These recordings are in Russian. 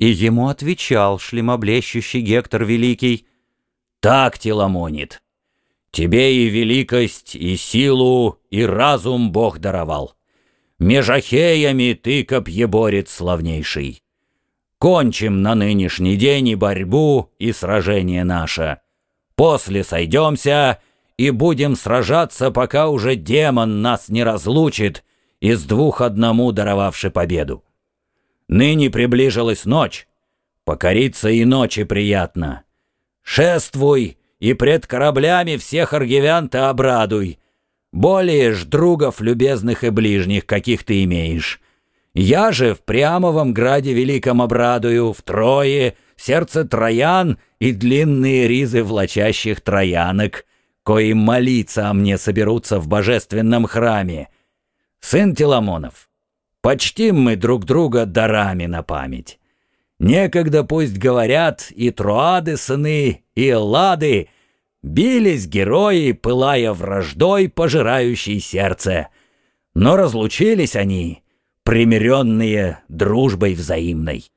И ему отвечал шлемоблещущий Гектор Великий, «Так, Теламонит, тебе и великость, и силу, и разум Бог даровал. Межахеями ты, копьеборец славнейший. Кончим на нынешний день и борьбу, и сражение наше. После сойдемся и будем сражаться, пока уже демон нас не разлучит, из двух одному даровавший победу. Ныне приближилась ночь, покориться и ночи приятно. Шествуй и пред кораблями всех аргивян ты обрадуй. Более ж другов любезных и ближних, каких ты имеешь. Я же в Прямовом граде великом обрадую, в Трое, сердце троян и длинные ризы влачащих троянок, кои молиться о мне соберутся в божественном храме. Сын Теламонов, почтим мы друг друга дарами на память. Некогда пусть говорят и Троады сыны, и Эллады, бились герои, пылая враждой, пожирающей сердце. Но разлучились они, примиренные дружбой взаимной.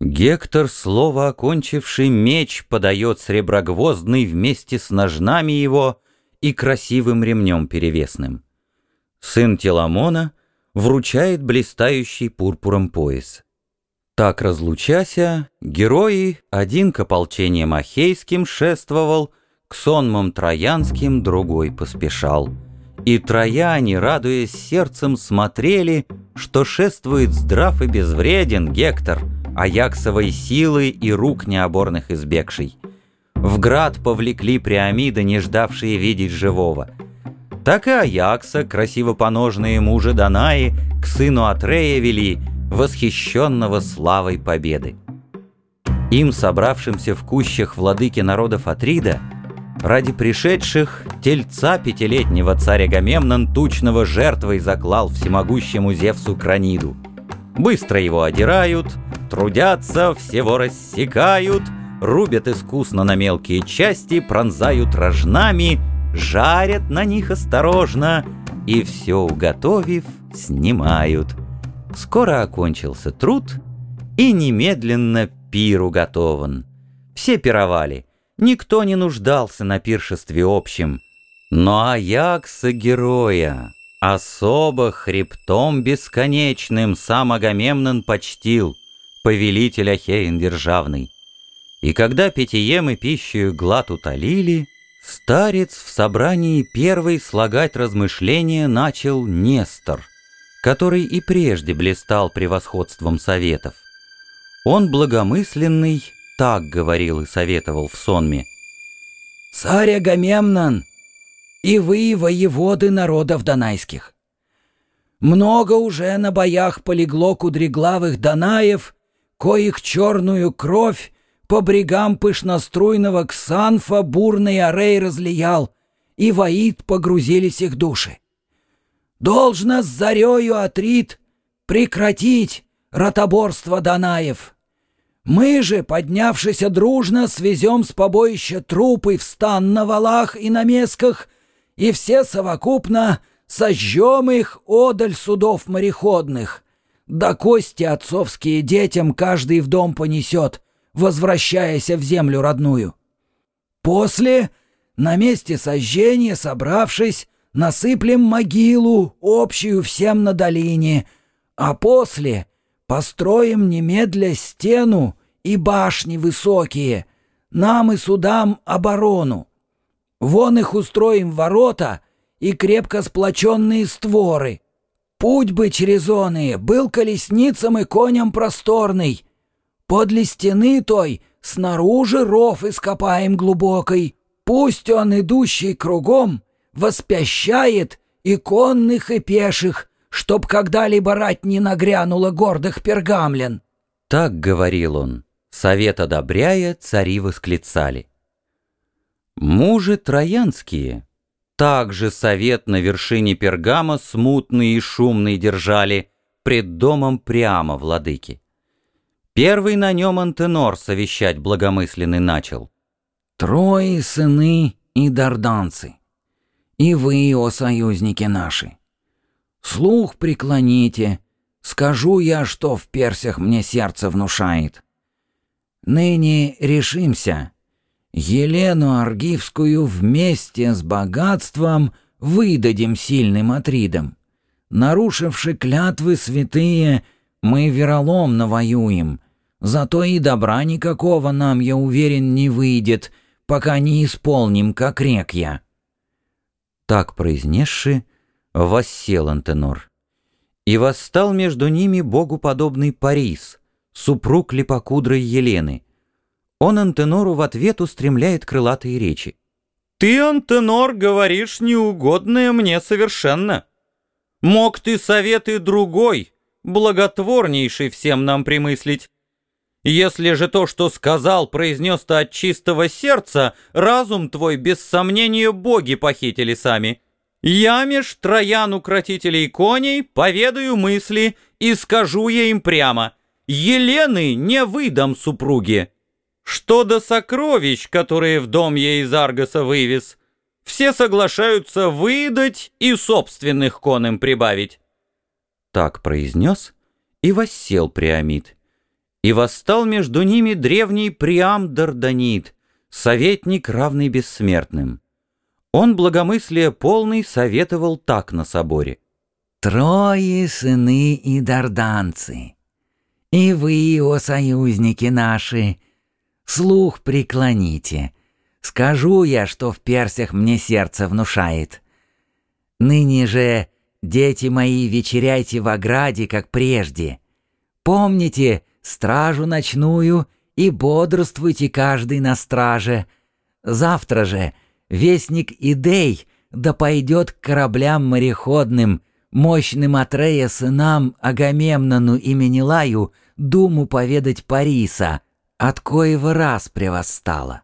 Гектор, слово окончивший меч, подает среброгвоздный вместе с ножнами его и красивым ремнем перевесным. Сын Теламона вручает блистающий пурпуром пояс. Так разлучася, герои один к ополчениям Ахейским шествовал, к сонмам Троянским другой поспешал. И трояне, радуясь сердцем, смотрели, что шествует здрав и безвреден Гектор — Аяксовой силы и рук необорных избегший. В град повлекли Приамида, не ждавшие видеть живого. Так и Аякса, красиво поножные мужи Данаи, к сыну Атрея вели, восхищенного славой победы. Им, собравшимся в кущах владыки народов Атрида, ради пришедших тельца пятилетнего царя Гамемнон тучного жертвой заклал всемогущему Зевсу Краниду. Быстро его одирают — Трудятся, всего рассекают, Рубят искусно на мелкие части, Пронзают рожнами, Жарят на них осторожно И все уготовив, снимают. Скоро окончился труд, И немедленно пир уготован. Все пировали, никто не нуждался на пиршестве общем. Но Аякса героя особо хребтом бесконечным сам Агамемнон почтил повелитель Ахеин державный. И когда питьем и пищею глад утолили, старец в собрании первый слагать размышления начал Нестор, который и прежде блистал превосходством советов. Он благомысленный так говорил и советовал в сонме. «Царь Агамемнон, и вы, воеводы народов донайских, много уже на боях полегло кудреглавых донаев коих черную кровь по брегам пышноструйного Ксанфа бурный орей разлиял, и воит погрузились их души. Должно с зарею Атрит прекратить ротоборство Данаев. Мы же, поднявшись дружно, свезем с побоища трупы в стан на валах и на месках, и все совокупно сожжем их одаль судов мореходных — да кости отцовские детям каждый в дом понесет, возвращаясь в землю родную. После, на месте сожжения, собравшись, насыплем могилу, общую всем на долине, а после построим немедля стену и башни высокие, нам и судам оборону. Вон их устроим ворота и крепко сплоченные створы — Путь бы через оны был колесницам и коням просторный. Подле стены той снаружи ров ископаем глубокой. Пусть он, идущий кругом, воспящает и конных, и пеших, чтоб когда-либо рать не нагрянула гордых пергамлен. Так говорил он. Совет одобряя, цари восклицали. Мужи троянские также совет на вершине Пергама смутный и шумный держали, пред домом прямо владыки. Первый на нем Антенор совещать благомысленный начал. «Трое сыны и дарданцы, и вы, о союзники наши, слух преклоните, Скажу я, что в персях мне сердце внушает. Ныне решимся. Елену Аргивскую вместе с богатством выдадим сильным Атридам. Нарушивши клятвы святые, мы вероломно воюем. Зато и добра никакого нам, я уверен, не выйдет, пока не исполним, как рек я». Так произнесши, воссел Антенор. И восстал между ними богуподобный Парис, супруг липокудрой Елены. Он Антенору в ответ устремляет крылатые речи. «Ты, Антенор, говоришь неугодное мне совершенно. Мог ты советы другой, благотворнейший всем нам примыслить. Если же то, что сказал, произнес ты от чистого сердца, разум твой, без сомнения, боги похитили сами. Я меж троян укротителей коней поведаю мысли и скажу я им прямо. Елены не выдам супруге. Что до сокровищ, которые в дом я из Аргоса вывез, все соглашаются выдать и собственных конам прибавить. Так произнес и воссел Приамид. И восстал между ними древний Приам Дарданит, советник, равный бессмертным. Он благомыслие полный советовал так на соборе. «Трое сыны и дарданцы, и вы, о союзники наши, слух преклоните. Скажу я, что в персях мне сердце внушает. Ныне же, дети мои, вечеряйте в ограде, как прежде. Помните, стражу ночную и бодрствуйте каждый на страже. Завтра же вестник Идей да пойдет к кораблям мореходным, мощным Атрея сынам Агамемнону и Менелаю думу поведать Париса, от коего раз превостала.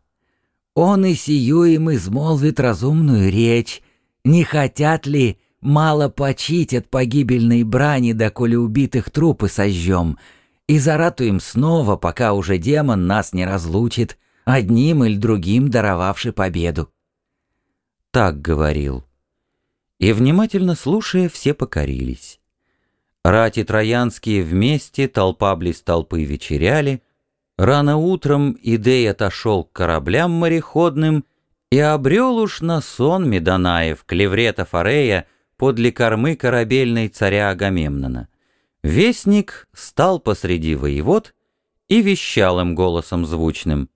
Он и сию им измолвит разумную речь, не хотят ли мало почить от погибельной брани, доколе убитых трупы сожжем, и заратуем снова, пока уже демон нас не разлучит, одним или другим даровавший победу. Так говорил. И, внимательно слушая, все покорились. Рати троянские вместе, толпа близ толпы вечеряли. Рано утром Идей отошел к кораблям мореходным и обрел уж на сон Медонаев, клеврета Фарея, подле кормы корабельной царя Агамемнона. Вестник стал посреди воевод и вещал им голосом звучным.